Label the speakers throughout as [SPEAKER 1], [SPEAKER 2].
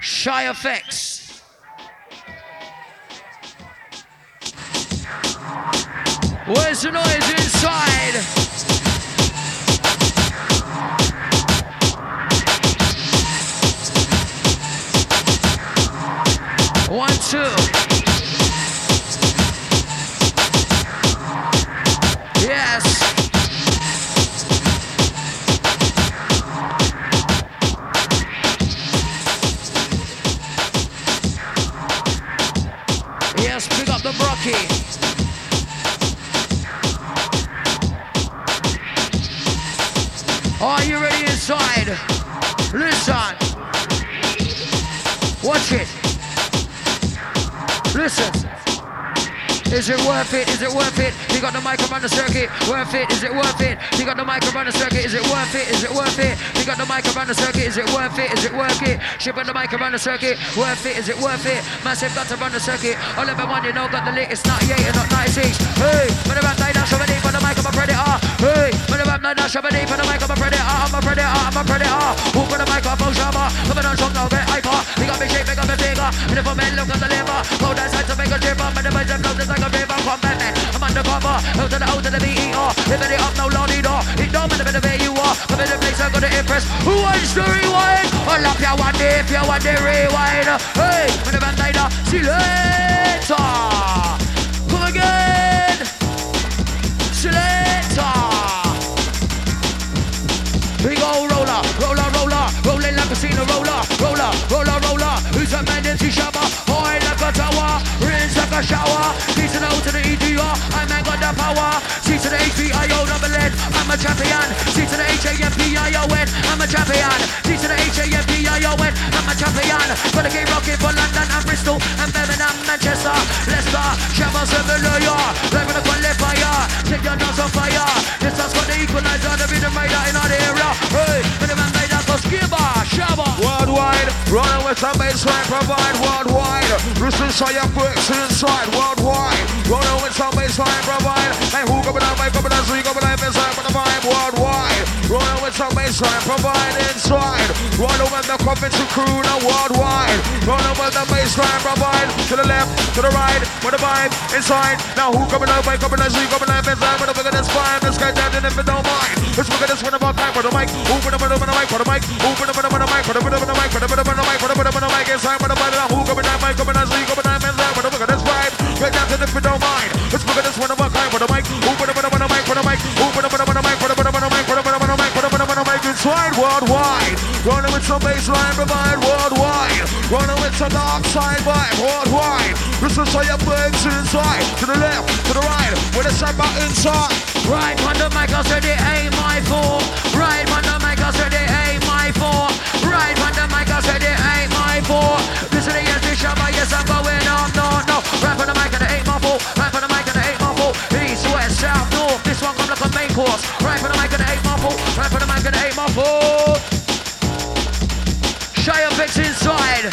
[SPEAKER 1] Shy FX. Where's the noise inside? One, two. Are you ready inside? Listen. Watch it. Listen. Is it worth it? Is it worth it? You got the mic around the circuit. Worth it? Is it worth it? You got the mic around the circuit. Is it worth it? Is it worth it? You got the mic around the circuit. Is it worth it? Is it worth it? Shipping the mic around the circuit. Worth it? Is it worth it? Massive guns around the circuit. All everyone you know got the latest 98 and not 96. Hey, when the rap night, I'm the mic, I'm a predator. Hey, the rap night, I'm the mic, I'm a predator. I'm a predator. I'm a predator. Who put the microphone sharper? Coming on strong now, get hyper. You got me shape, make up a figure. And if a man look at the liver, go that side to make a trip up. And the boys know just like a river. Back man. I'm undercover. Out to the out to the BER. Living it up, no long need It don't matter where you are. Come in the place, I'm gonna impress. Who wants to rewind? I'll love you one day if you want to rewind. Hey, when the band later, uh, see later. Come again. See later. Roller. Who's a man in Shabba? High like a tower, rinse like a shower. Peace and out to the EGR, I man got the power. C to the HPIO number lead, I'm a champion. C to the H-A-M-P-I-O-N, I'm a champion. C to the H-A-M-P-I-O-N, I'm a champion. Gonna keep rocking for London and Bristol and Birmingham, Manchester, Leicester, Shabba, Sevilla, They're gonna qualifier, set your nose on fire. This has got the equalizer, the rhythm rider in our area. Hey, when the man made that go.
[SPEAKER 2] Worldwide, running with the baseline, provide worldwide. Listen, so your bricks inside, worldwide. Running with some baseline, provide. Hey, who coming out, my coming out, so you coming out inside, but the vibe worldwide. Running with some baseline, provide inside. Running with the Coventry crew, now worldwide. Running with the baseline, provide. To the left, to the right, with the vibe inside. Now who coming out, my coming out, so you coming out inside, but the bigger this vibe, this guy down, if it don't mind. Let's look at this one about time for the mic. Open up, open up, mic for the mic. Open up, open up, mic for the mic, for the mic, for the mic, for the mic, for the mic, for the mic inside, for the mic. Who coming out, mic coming out, so you coming out inside, but look at this vibe. Get down to the if it don't mind. Let's look at this one about time for the mic. Open up, open up, mic for the mic. Open up, open up, for the mic, the mic, for the mic, for the mic, for the mic, for the mic inside worldwide. Running with some baseline provide worldwide. Running with some dark side vibe worldwide. Listen to your birds inside, to the left, to the right, with the side back inside.
[SPEAKER 1] Right on the mic, I said it ain't my fault. Right on the mic, I said it ain't my fault. Right on the mic, I said it ain't my fault. Listen to yes, this shabba, yes, I'm going on, no, no. Right on the mic, and it ain't my fault. Right on the mic, and it ain't my fault. East, west, south, north. This one come like a main course. Right on the mic, and it ain't my fault. Right on the mic, and it ain't my fault. Shy FX inside.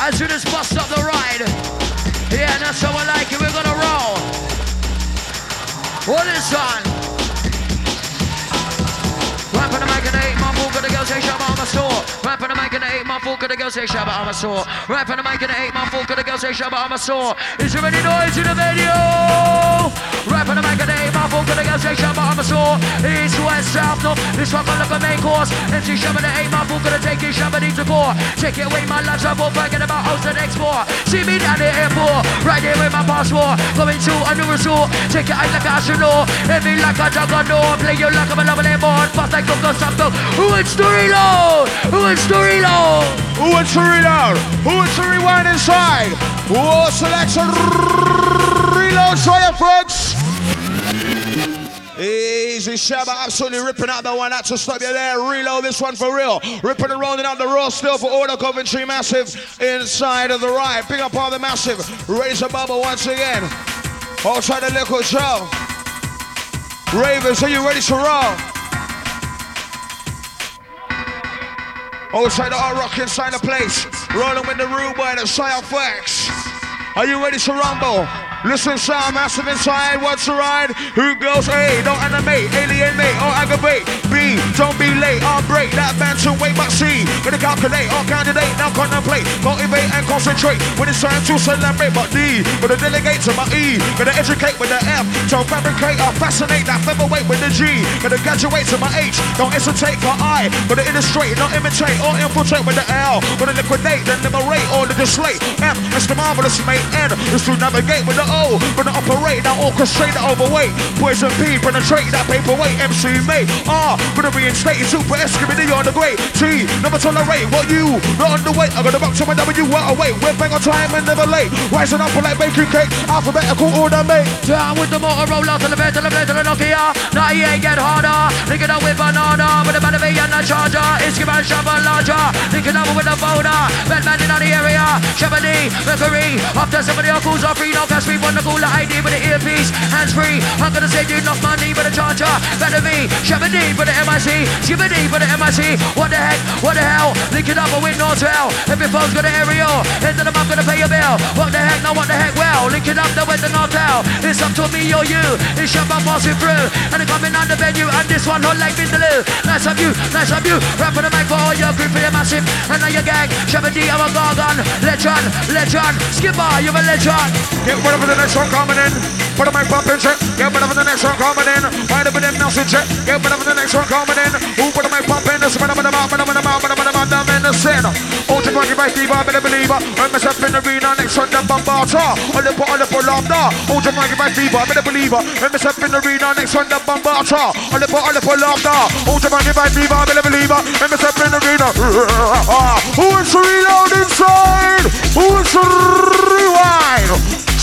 [SPEAKER 1] As we just bust up the ride. Yeah, that's how I like it. We're gonna roll. What is on? Rap on the mic and eight month old, gonna go say Shabba on my store. Rap on the mic and eight month old, gonna go say Shabba on my store. Rap on the mic and eight month old, gonna go say Shabba on my store. Is there any noise in the video? Rap on the mic and eight month old, gonna go say Shabba on store. East, west, south, north. This one gonna look a main course. MC Shabba the month old, gonna take it. Shabba needs a four. Take it away, my life, I'm forget about house and export. See me down the airport, right here with my passport. Going to a new resort. Take it out like a astronaut. Heavy like a juggernaut. Play you like I'm a lovely board. Fast like Coco Santo. Who wants to reload? Who wants to reload?
[SPEAKER 2] Who to reload? Who wants to rewind inside? Who selection reload fire folks? Easy Shabba, absolutely ripping out the one. That's to stop you there. Reload this one for real. Ripping and rolling out the raw still for the Coventry Massive inside of the ride. Big up all the Massive. Raise a bubble once again. Outside the liquor show. Ravens, are you ready to roll? Outside the hard rock inside the place. Rolling with the rude boy, the Sire Flex. Are you ready to rumble? Listen, sound massive inside. What's the ride? Who goes A? Don't animate, alienate, or aggravate. B, don't be late, or break that banter way. But C, gonna calculate or candidate, now contemplate, motivate and concentrate. When it's time to celebrate, but D, gonna delegate to my E, gonna educate with the F, don't fabricate or fascinate that featherweight with the G, gonna graduate to my H, don't hesitate for I, gonna illustrate, not imitate or infiltrate with the L, gonna liquidate, then liberate or legislate. M, Mr. Marvelous, mate. N, is to navigate with the O, gonna operate, now orchestrate the overweight. Poison P, penetrate that paperweight. MC, mate. R, gonna reinstate, super Escamidi on the great. T, never tolerate what you, not underweight. I gotta rock to my W, what away. We're bang on time and never late. Rising up like baking cake, alphabetical order, mate.
[SPEAKER 1] Down with the Motorola to the bed, to the bed, to the Nokia. 98 get harder. Link it up with banana, with the battery and the charger. It's given shovel larger. Link it up with the folder. Batman in the area. Shabba D, Mercury. After somebody else calls off free, no cash free. One the cooler ID with the earpiece. Hands free. I'm gonna save you enough money with the charger. Battery, Shabba D with the MIC. Skibadee with the MIC. What the heck? What the hell? Link it up with Nortel. Every phone's got an aerial. End of the month, gonna pay your bill. What the heck? Now what the heck? Well, link it up there with the Nortel. It's up to me or you. It's my passing through. And it's coming on the venue. And this one hot like Vindaloo. Nice of you, nice of you. Rap for the mic for all your group for your massive. And now your gang. Shabba D, I'm a gargon. Legend, legend. Skipper, you're a legend.
[SPEAKER 2] Get ready for the next one coming in. Put my pump in check. Get ready for the next one coming in. Find up with them Nelson check. Get ready for the next one coming in. Who put my pump in? This I'm in the mouth, I'm in the mouth, I'm in the mouth, I'm in the center. Ultra Monkey by Steve, I'm the believer. I'm myself in the arena next on the bombata. On the put on the pull up now. Ultra Monkey by Steve, I'm the believer. I'm myself in the arena next on the bombata. On the put on the pull up now. Ultra Monkey by Steve, I'm the believer. I'm myself in the arena. Who is reload inside? Who is rewind?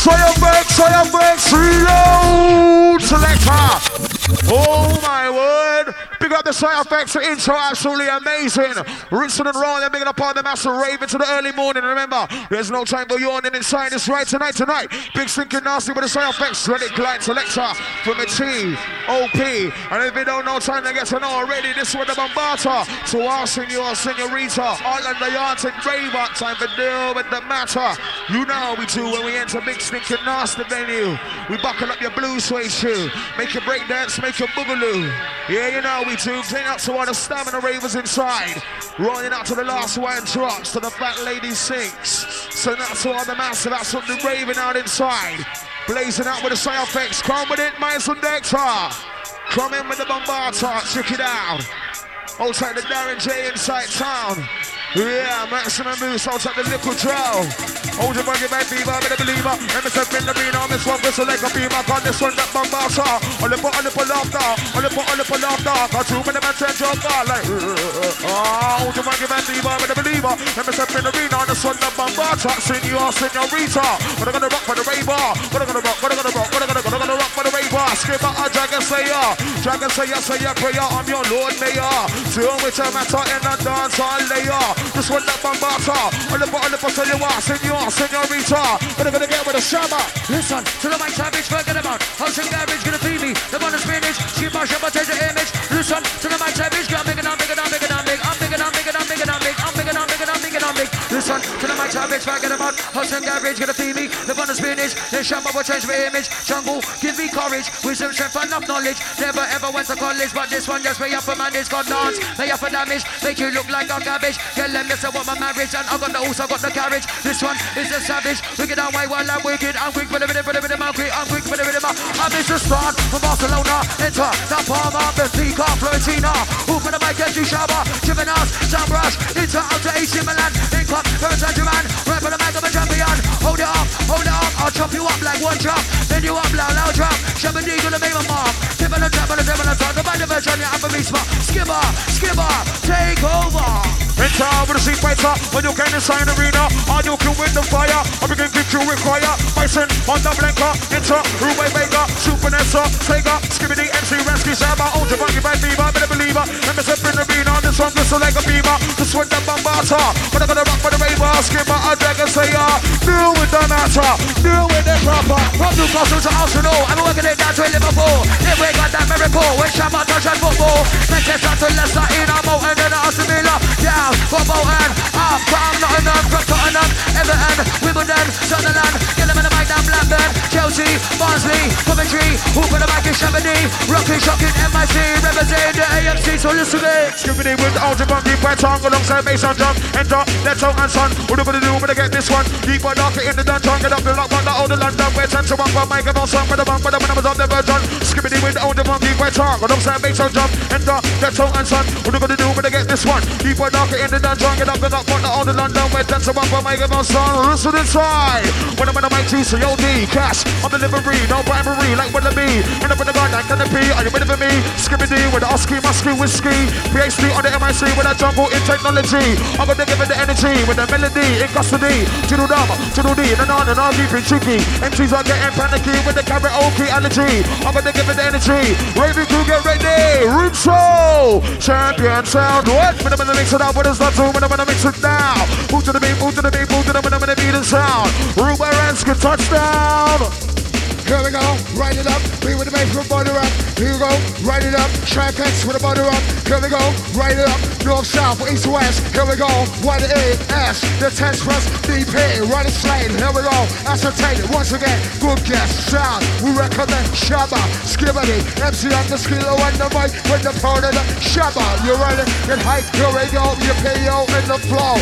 [SPEAKER 2] Triumph, Triumph, reload selector. Oh! Big up the side effects, intro absolutely amazing. Rinson and Ron, they're up on the massive rave into the early morning. Remember, there's no time for yawning inside this right tonight, tonight. Big stinking nasty with the side effects, let it glide selector from a T, OP. And if you don't know time to get to know already, this one the Bombata. To our senor, senorita, all in the yard and raver. Time to deal with the matter. You know how we do when we enter big stinking nasty venue. We buckle up your blue suede shoe, make your break dance, make your boogaloo. Yeah, you know we do. Clean up to all the stamina ravers inside. Rolling out to the last one trucks, to the fat lady sinks. So that's all the massive, that's what the raving out inside. Blazing out with the side effects. Come with it, Miles and Dector. Come in with the bombata, check it out. Outside the Darren Jay inside town. Yeah, maximum boost outside the liquid trail. Hold your body back, fever, I'm a believer. And myself in the arena, miss one whistle like a beamer. Got this one that bombasa. On the put on the pull off now. On the put on the pull off now. Got two men, man, change your car like. Oh, hold your body back, fever, I'm a believer. And myself in the arena, this one that bombasa. Senor, senorita. What I'm gonna rock for the raver. What I'm gonna rock, what I'm gonna rock, what I'm gonna, what I'm gonna rock for the raver. Skip out a dragon slayer. Dragon slayer, your prayer. I'm your Lord Mayor. Deal with your matter in the dance hall layer. This one that bombata. On the bottom of the senor, senor, senorita. But I'm gonna get with a shabba.
[SPEAKER 1] Listen to the mic savage, forget about House and garbage, gonna feed me The one is spinach, skip our shabba, take the image Listen to the mic savage, I'm and I'm and I'm and I'm big I'm and I'm and I'm and I'm big I'm and I'm and I'm and I'm big Listen to the mic savage, forget about House and garbage, gonna feed me The shabba will change my image Jungle, give me courage Wisdom, strength, enough knowledge. Never ever went to college But this one just pay up for man, it's got dance up for damage, make you look like a cabbage. Tell them yes, I want my marriage And I got the horse, I got the carriage. This one is a savage Wicked and white while I'm wicked I'm quick for the rhythm, for the rhythm, I'm quick I'm quick for the rhythm I'm Mr. Strong from Barcelona Enter the Palma, Benfica, Florentina. Who for the mic, Andrew Shabba Jimenez, Sam Rush Into out to AC Milan In club, Paris Saint-Germain Right for the mic, a Hold it up, hold it up I'll chop you up like one chop Then you up loud, loud drop Shabba D gonna make my mark Tip on the trap, on the tip on the top The band of version, yeah, I'm a beast Skipper, skipper, take over
[SPEAKER 2] Enter with the seat fighter. When you get inside the arena, are you kill with the fire? I begin to kill require. Bison on the blanker. Enter Ruby Vega, Super Nessa, Sega, Skibadee, MC, Rescue, Saba, Bunky, Bad Fever, I'm a believer. Let me step in the arena. This one whistle like a beamer. This one the bombata. But I'm gonna rock for the raver. Skipper, a dragon slayer. Uh, Deal with the matter. Deal with the proper.
[SPEAKER 1] From Newcastle to Arsenal I'm working it down to Liverpool If we got that miracle When Shabba touch and football Manchester to Leicester In a Bolton and Aston Villa Down for Bolton Up from Nottingham Tottenham Everton Wimbledon Sunderland Amsterdam, Chelsea, Barnsley, Coventry, Hoop in the back in Chamonix, Rocking, Shocking, MIC, representing the AMC, so listen to it.
[SPEAKER 2] Scooby with Ultra Bundy, Brett Tongue, alongside Mason John, and Doc, Let's Out and Son. What are we gonna do when I get this one? Deep on darker in the dungeon, get up the lock, run the old London, where Central One, one, Mike, about some, but the one, but the one, I was on the version. Skibadee with the ultra bump, deep by tongue alongside bass and. Enter, let's out and son. What are gonna do when I get this one? Deep by darker in the dungeon, get up the lock on the older London. Where to one for microphone song. Listen inside. When I'm in the mic, juice, yo, D, cash on delivery, no bribery, like what be. End up in the garden, can it be? Are you ready for me? Skibadee with the Oscar, Musky, Whiskey. PhD on the MIC with a jungle in technology. I'm gonna give it the energy with the melody in custody. To do dumb, D, and on and on, keeping tricky. MCs are getting panicky with the karaoke allergy. I'm gonna give it the energy. Raven crew, get ready. Root Soul, champion sound. What? When I'm gonna mix it up, is that to? When I'm gonna mix it now. Move to the beat, move to the beat, move to the beat, I'm gonna beat and sound. Ruben Ranska, touchdown.
[SPEAKER 3] Here we go, write it up. We with the bass with body rap. Here we go, write it up. Tripex with a body up. Here we go, write it up. North, south, east, west. Here we go, what it is. S, the test press, DP, run it. Here we go, ascertain it once again. Good guess, sound. We recommend Shabba, Skibadee, MC on the skillo and the mic with the part of the Shabba. You ready? Get hype, here we go. You PO in the flow.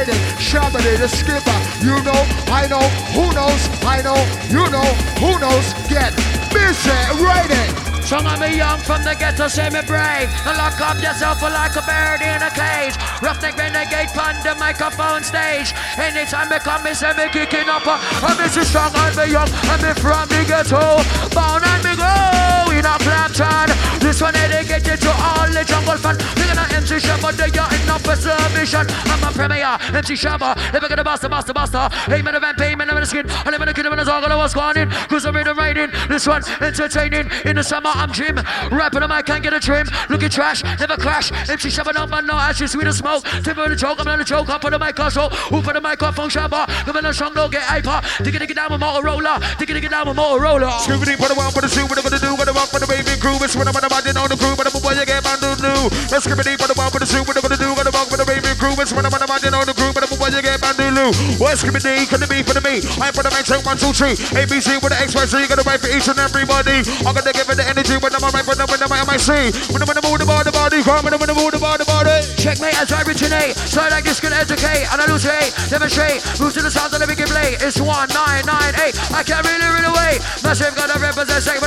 [SPEAKER 3] It, Shabbity, the skipper. You know, I know, who knows, I know, you know, who knows get busy, write it.
[SPEAKER 1] Strong on me young from the ghetto, say me brave. And lock up yourself like a bird in a cage. Roughneck renegade on the microphone stage. Anytime me come, me say me kicking up. I'm Mr. Strong on me young, I'm from the ghetto. Bound and me go in a Clapton. This one dedicated to all the jungle fans. Thinking of MC Shabba, they are enough submission. I'm a premier, MC Shabba. Never gonna bust the master, master. Man, event, pay, man, I'm the skin. I live in the kingdom, and it's all gonna what's going in. Cause I'm in the writing. This one entertaining in the summer. I'm Jim. Rapping on mic, can't get a trim. Looking trash, never clash. MC Shabba, no man, no ashes, sweet as smoke. Timber the choke, I'm on the choke. Up on the mic, also. Who for the microphone, Shabba? Come in the don't get hyper. Digga, digga, down with Motorola. Digga, digga, down with Motorola.
[SPEAKER 2] Scooby put the one, put the two, what I'm gonna do, what I'm up for the baby crew. It's when I'm on the body, on the crew, but I'm a boy, you get my new new. Let's Scooby Doo, put the one, put the two, what I'm gonna do, I'm up for the baby crew. It's when I'm on the body, on the crew, but I'm a boy, you get my new. What's Scooby Doo, can it be for the me? I'm for the man, check one, two, three. ABC with the X, Y, Z, gonna write for each and everybody. I'm gonna give it the energy when I'm right for them, when I'm at. When I'm gonna move the body, body, come, when I'm gonna move the body, body.
[SPEAKER 1] Checkmate as I originate. So I like this can educate and I elucidate, demonstrate. Move to the sounds of the big play. It's one nine nine eight. I can't really really wait. Massive got a represent.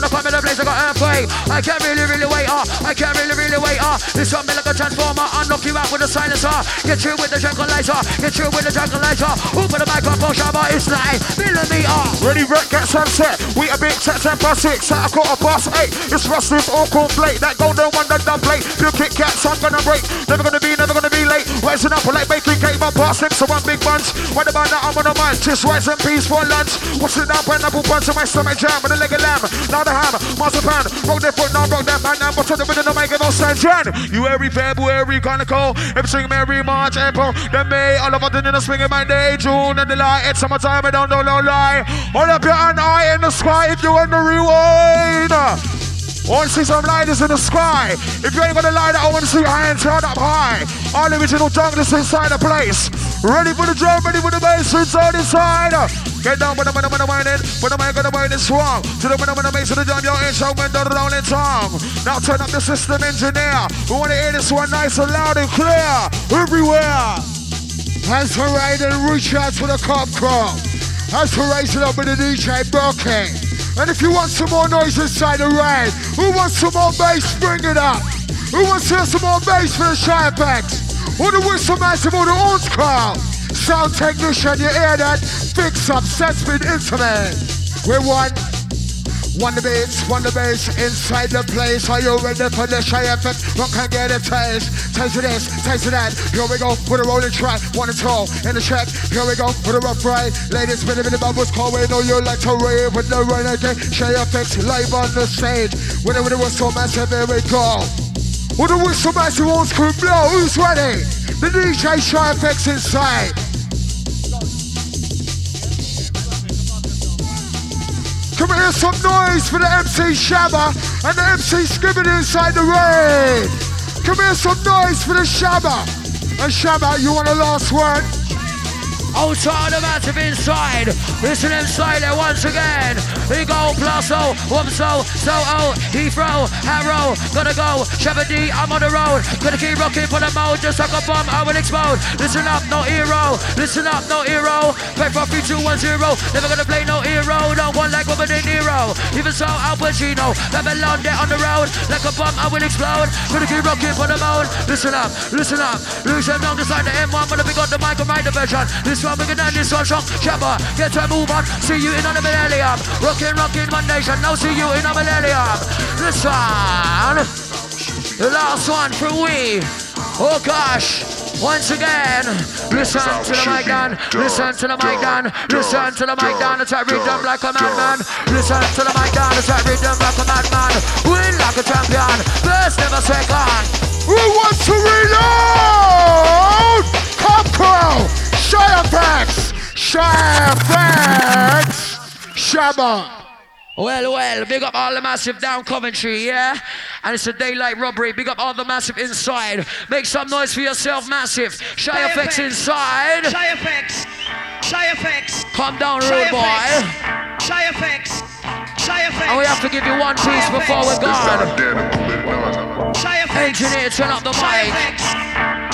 [SPEAKER 1] I. Can't really really I can't really really wait. Uh, this one me like a transformer. I knock you out with a silencer. Get you with the tranquilizer. Get you with the tranquilizer. Open the microphone, Shabba. It's like millimeter.
[SPEAKER 2] Ready, wreck, get sunset. We a big set, ten past six. Set a quarter past eight. It's rusted all complete. That golden one, that dub plate. Pure Kit Kats, I'm gonna break. Never gonna be, never gonna be late. Rising up like baking cake, my past six, so one big bunch. What about that? I'm on a mind. Just rice and peas for lunch. What's it up? Pineapple punch in my stomach jam with a leg of lamb. Now the ham, marzipan. Rock their foot, now rock that man. Now, the middle of my give us Jan. You every February, every Everything every March, April. Then May, all of a sudden in the spring my day, June and July. It's summertime, I don't know, no lie. Hold up your hand eye in the sky if you want to rewind. Want to see some lighters in the sky. If you ain't gonna light that, I want to see your hands held up high. All original junglers inside the place. Ready for the drum, ready for the bass, inside, inside. Get down with the money, money, money, when the the mind is strong. To the money, money, bass, to the drum, your intro, when the rolling tongue. Now turn up the system engineer. We want to hear this one nice and loud and clear. Everywhere.
[SPEAKER 3] As for reach out to the cop car. As for raising up with the DJ Broken. And if you want some more noise inside the ride, who wants some more bass, bring it up. Who wants to hear some more bass for the shy packs? Or the whistle massive or the orange crowd? Sound technician, you hear that? Fix up, sense been intimate. We want one. The bass, one the bass inside the place. Are you ready for the Shy FX? One can get a taste. Taste of this, taste of that. Here we go with a rolling track. One and two in the track. Here we go with a rough ride. Ladies, spinning in the bubbles. Call we know you like to rave with the renegade. Shy FX live on the stage. Whenever it was so massive, here we go. With the whistle massive old school blow. Who's ready? The DJ Shy FX inside. Can we hear some noise for the MC Shabba and the MC Skibbing inside the rain? Can we hear some noise for the Shabba? And Shabba, you want a last word?
[SPEAKER 1] Outside the massive inside. Listen inside there once again. We go plus O, Wumso, so O, Heathrow, Harrow, gotta go. Shabba D, I'm on the road. Gonna keep rocking for the mode, just like a bomb, I will explode. Listen up, no hero. Listen up, no hero. Play for 3, 2, 1, 0. Never gonna play no hero. No one like Robert De Niro. Even so, Al Pacino. Babylon, there on the road. Like a bomb, I will explode. Gonna keep rocking for the mode. Listen up, listen up. Listen down the side the M1, gonna pick up the mic and write the version. This one than this one strong. Shabba, get to move on. See you in the millennium. Rocking, rocking one nation. Now see you in a millennium. This one. The last one for we. Oh gosh. Once again, listen to the mic down, listen to the mic down, listen to the mic down, attack rhythm like a madman. Listen to the mic down, attack rhythm like a madman. Win like a champion, first never second.
[SPEAKER 3] Who wants to reload? Cop Crow, Shire Facts, Shire Facts, Shabba.
[SPEAKER 1] Well, well, big up all the massive down Coventry, yeah? And it's a daylight robbery. Big up all the massive inside. Make some noise for yourself, massive. Shy FX inside.
[SPEAKER 4] Shy FX. Shy FX.
[SPEAKER 1] Calm down,
[SPEAKER 4] Shy
[SPEAKER 1] rude boy.
[SPEAKER 4] effects. Shy FX. Shy FX.
[SPEAKER 1] And we have to give you one piece before we're gone.
[SPEAKER 4] Shy FX.
[SPEAKER 1] Engineer, turn up the mic.
[SPEAKER 4] effects.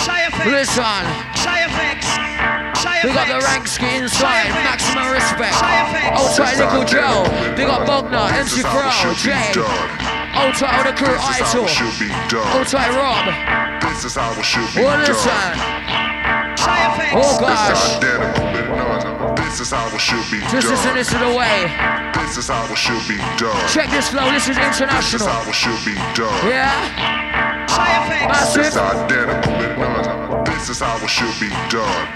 [SPEAKER 4] Shy FX.
[SPEAKER 1] Listen,
[SPEAKER 4] Shy FX. Shy
[SPEAKER 1] big up the
[SPEAKER 4] effects.
[SPEAKER 1] ranks inside. Maximum respect.
[SPEAKER 4] Shy FX.
[SPEAKER 1] Outside Little Joe. Big up Bogner, MC Pro, Jay. Outside all the crew, Idol. Outside Rob.
[SPEAKER 5] This is how it should be
[SPEAKER 1] Well,
[SPEAKER 5] done.
[SPEAKER 1] listen. Oh gosh.
[SPEAKER 5] This is how it should be
[SPEAKER 1] Just listen,
[SPEAKER 5] done.
[SPEAKER 1] this is the way.
[SPEAKER 5] This is how it should be done.
[SPEAKER 1] Check this flow, this is international.
[SPEAKER 5] This is
[SPEAKER 1] international.
[SPEAKER 5] how it should be done.
[SPEAKER 1] Yeah?
[SPEAKER 4] Shy FX.
[SPEAKER 5] This is
[SPEAKER 1] Massive.
[SPEAKER 5] identical. This is how it should be done.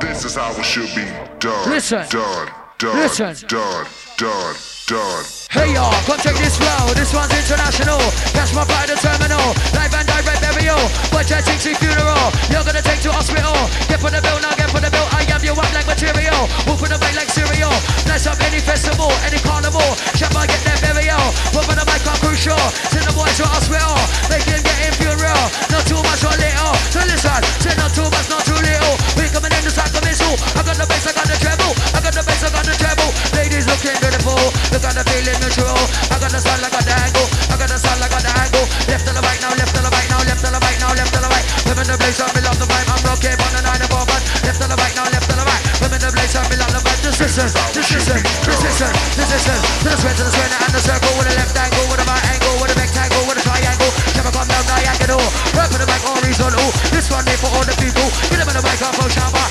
[SPEAKER 5] This is how it should be done.
[SPEAKER 1] Listen.
[SPEAKER 5] Done. Done.
[SPEAKER 1] Listen.
[SPEAKER 5] Done. Done. Done.
[SPEAKER 1] Hey y'all, come check this flow. This one's international. Catch my flight to terminal. Live and direct burial. Budget 60 funeral. You're gonna take to hospital. Get for the bill now, get for the bill. I am you one like material. Whoop in the mic like cereal. Bless up any festival, any carnival. Shabba get their burial. Whoop in the mic on crucial. Send the boys to hospital. Make him get in funeral. Not too much or little. So listen, say not too much, not too little. We coming in the like a missile. I got the bass, I got the treble. I got the bass, I got the treble. Ladies looking beautiful. Look at the feeling neutral. I got the sun, I got the angle. I got the sun, I got the angle. Left to the right now, left to the right now, left to the right now, left to the right. Women the place, I belong the vibe. I'm rocking on the nine four, but left to the right now, left to the right. Women the place, I belong the vibe. Just listen, just listen, just listen, just listen. To the square, to the square, and the circle with a left angle, with a right angle, with a rectangle, with a triangle. Never come down diagonal. Right for the back horizontal. This one here for all the people. Get them in the microphone, shabba. Get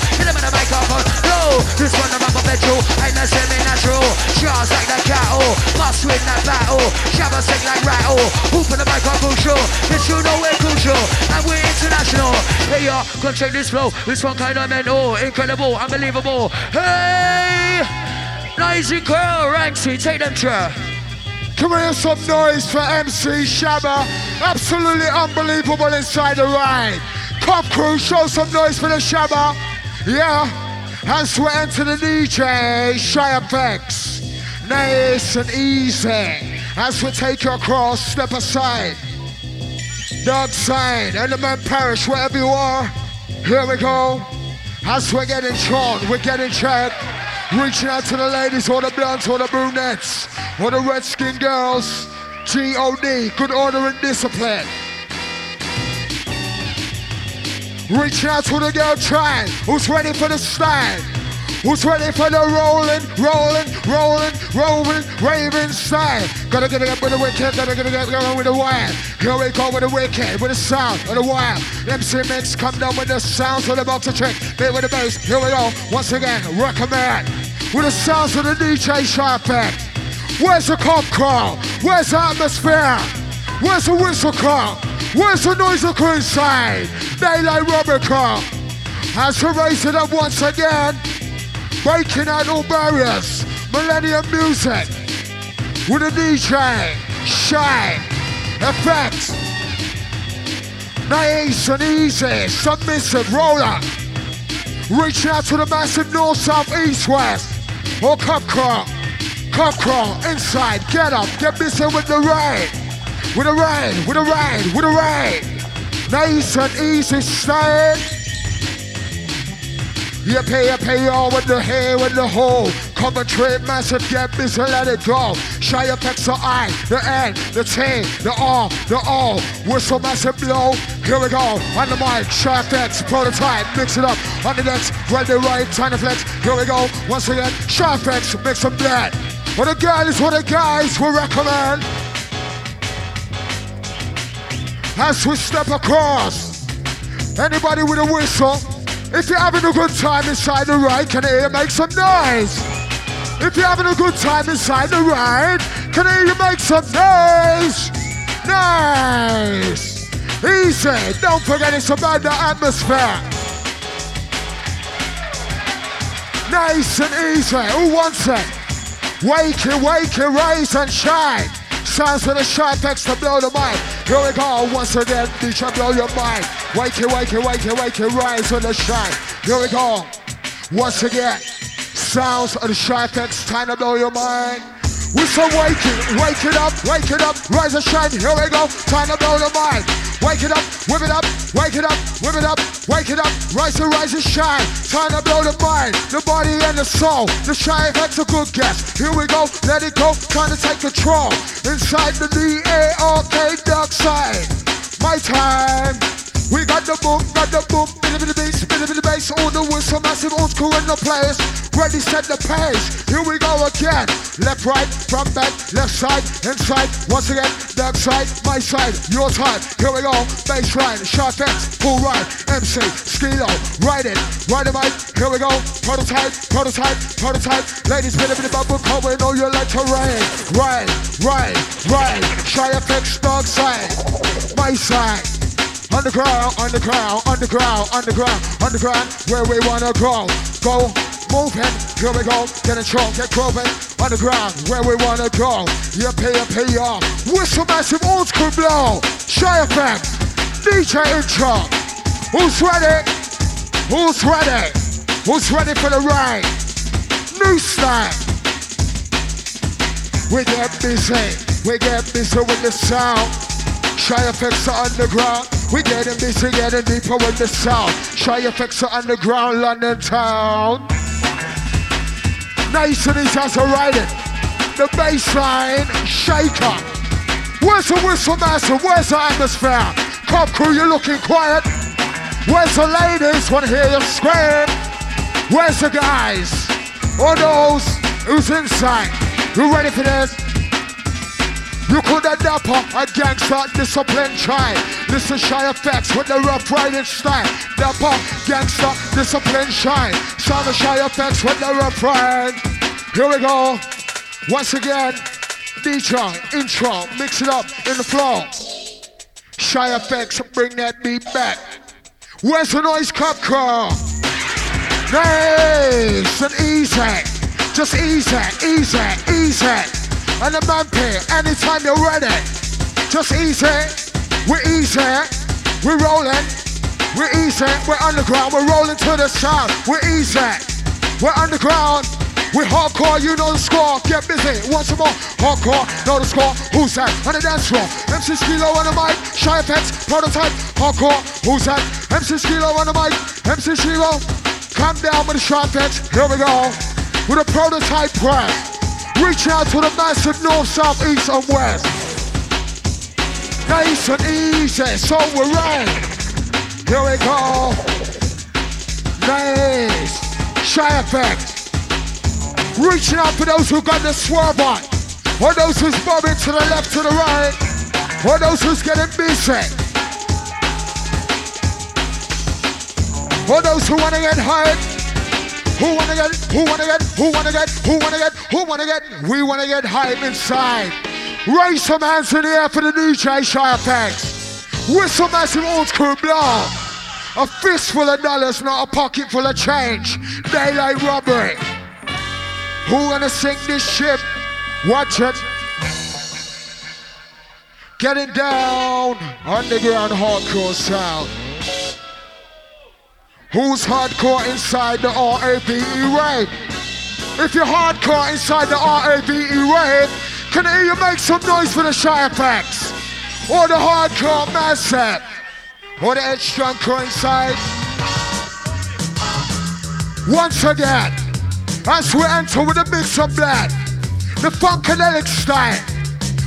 [SPEAKER 1] this one I'm a petrol. Ain't no semi-natural. Shars like that cattle. Must win that battle. Shabba sing like rattle. Hoop in the microphone, sure. This you know we're crucial. And we're international. Hey, y'all, come check this flow. This one kind of mental. Incredible, unbelievable. Hey! Noisy girl, Ranksy, take them, chair.
[SPEAKER 3] Can we hear some noise for MC Shabba? Absolutely unbelievable inside the ride. Cop crew, show some noise for the Shabba. Yeah. As we enter the DJ, Shy FX. Nice and easy. As we take you across, step aside. Dark side, element parish, wherever you are. Here we go. As we're getting drawn, we're getting checked. Reaching out to the ladies, all the blondes, all the brunettes, all the red skinned girls. G-O-D, good order and discipline. Reaching out to the girl child who's ready for the slide. Who's ready for the rolling, rolling, rolling, rolling, raving style? Gotta get it up with the wicked, gotta get it up with the wire. Here we go with the wicked, with the sound of the wire. MC Mix come down with the sounds of the to check. Bit with the bass, here we go. Once again, recommend. With the sounds of the DJ Sharpet. Where's the cop car? Where's the atmosphere? Where's the whistle car? Where's the noise of inside? Daylight rubber car. As we raise it up once again, breaking out all barriers. Millennium music with a DJ, shine, effects. Nice and easy, submissive roller. Reaching out to the massive north, south, east, west. Or cup crawl, cup crawl, inside, get up, get busy with the rain. With a rain, with a rain, with a rain. Nice and easy style. You pay, you pay all with the hair with the hole. Come and trade massive, get busy, let it go. Shy effects the eye, the end, the T, the R, the O. Whistle massive blow. Here we go. On the mic, Shy FX, prototype, mix it up. On the next, ready right, tiny flex. Here we go. Once again, Shy FX, mix them blend. For the girls, for the guys, we recommend. As we step across, anybody with a whistle, if you're having a good time inside the ride, can I hear you make some noise? If you're having a good time inside the ride, can I hear you make some noise? Nice! Easy, don't forget it's about the atmosphere. Nice and easy, who wants it? Wakey, wakey, wake rise and shine. Sounds of the shine text to blow the mind. Here we go, once again, DJ blow your mind. Wake it, wake it, wake it, wake it, rise and the shine. Here we go, once again. Sounds of the shine text, time to blow your mind. We say wake it, wake it up, wake it up, rise and shine. Here we go, time to blow the mind. Wake it up, whip it up, wake it up, it up, wake it up, rise and rise and shine. Time to blow the mind, the body and the soul. The shine effect's a good guess. Here we go, let it go, trying to take control. Inside the D-A-R-K dark side. My time. We got the boom, got the boom, bit of the bass, bit of the bass, all the whistle, massive old school in the place. Ready, set the pace. Here we go again. Left, right, front, back, left side, inside. Once again, dark side, my side, your side. Here we go. Bass line, sharp X, full right, MC, skilo, ride it, ride the mic. Here we go. Prototype, prototype, prototype. Ladies, bit of the bubble, cover, we know you like to rain. Right, right, right. Shy FX, dark side, my side. Underground, underground, underground, underground, underground, where we wanna go. Go, moving, here we go, get in control, get grooving. Underground, where we wanna go. Yeah, pay, you pay off. Whistle massive old school blow. Shy FX, DJ intro. Who's ready? Who's ready? Who's ready for the ride? New style. We get busy, we get busy with the sound. Shy FX are underground. We getting busy, getting deeper with the sound. Shy FX are underground, London town. Nice and easy as a riding. The bassline shaker. Where's the whistle master? Where's the atmosphere? Cop crew, you're looking quiet. Where's the ladies? Wanna hear you scream? Where's the guys? Or those who's inside? You ready for this? You could have dapper, a gangster, discipline try. Listen, Shy FX with the rough riding style. Dapper, gangster, discipline shine. Sound of Shy FX with the rough ride. Here we go. Once again, DJ, intro, mix it up in the flow. Shy FX, bring that beat back. Where's the noise cup crew? Nice and easy. Just easy, easy, easy. And the man pay anytime you're ready. Just easy. We're easy. We're rolling. We're easy. We're underground. We're rolling to the sound. We're easy. We're underground. We're hardcore, you know the score. Get busy, once more? Hardcore, know the score. Who's that? On the dance floor. MC Skilo on the mic. Shy FX, prototype. Hardcore, who's that? MC Skilo on the mic. MC Skilo. Come down with the Shy FX. Here we go. With a prototype press. Reach out to the massive north, south, east, and west. Nice and easy, so we're right. Here we go. Nice. Shy FX. Reaching out for those who got the swerve on. For those who's bobbing to the left, to the right. For those who's getting busy. For those who wanna get hurt. Who wanna get, who wanna get, who wanna get, who wanna get, who wanna get? We wanna get hype inside. Raise some hands in the air for the DJ Shy FX. Whistle massive old school blow. A fistful of dollars, not a pocket full of change. Daylight robbery. Who wanna sink this ship? Watch it. Getting down. Underground hardcore sound. Who's hardcore inside the R-A-V-E rave? If you're hardcore inside the R-A-V-E rave, can I hear you make some noise for the Shy FX? Or the hardcore massive? Or the edge strong inside. Once again, as we enter with a mix of black, the funkadelic style.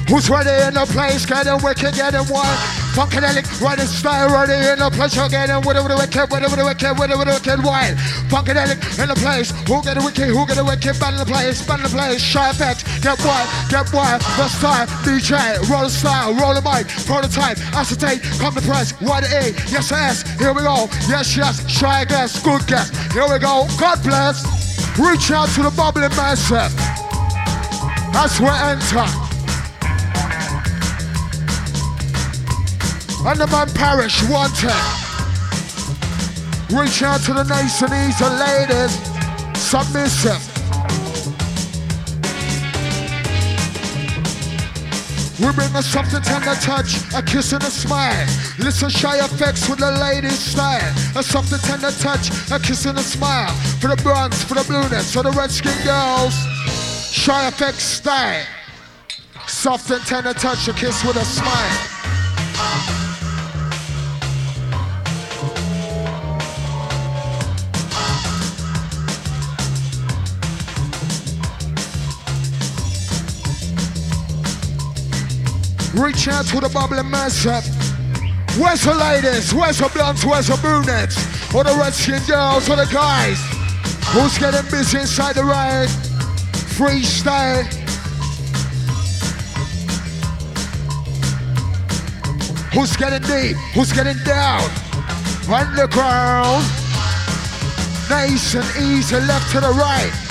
[SPEAKER 3] Who's ready in the place? Getting wicked, getting wild. Funkadelic, riding style, ready in the place. You're getting with the wicked, with the wicked, with the wicked, wild. Funkadelic in the place. Who get the wicked, who get the wicked, ban the place, ban the place. Shy FX, get wild, get wild. The style, DJ, roll the style, roll the mic, prototype, acetate, come to press, wide A, yes, yes, here we go. Yes, yes, shy guess, good guess. Here we go. God bless. Reach out to the bubbling mindset. That's where enter. And the man parish wanted. Reach out to the nice and easy ladies. Submissive. We bring a soft and tender touch, a kiss and a smile. Listen, Shy FX with the ladies' style. A soft and tender touch, a kiss and a smile. For the bronze, for the blueness, for the red skin girls. Shy FX style. Soft and tender touch, a kiss with a smile. Reach out to the bubbling mashup. Where's the ladies? Where's the blondes? Where's the brunettes? Or the red skin girls? Or the guys? Who's getting busy inside the ride? Freestyle. Who's getting deep? Who's getting down? Underground. Nice and easy, left to the right.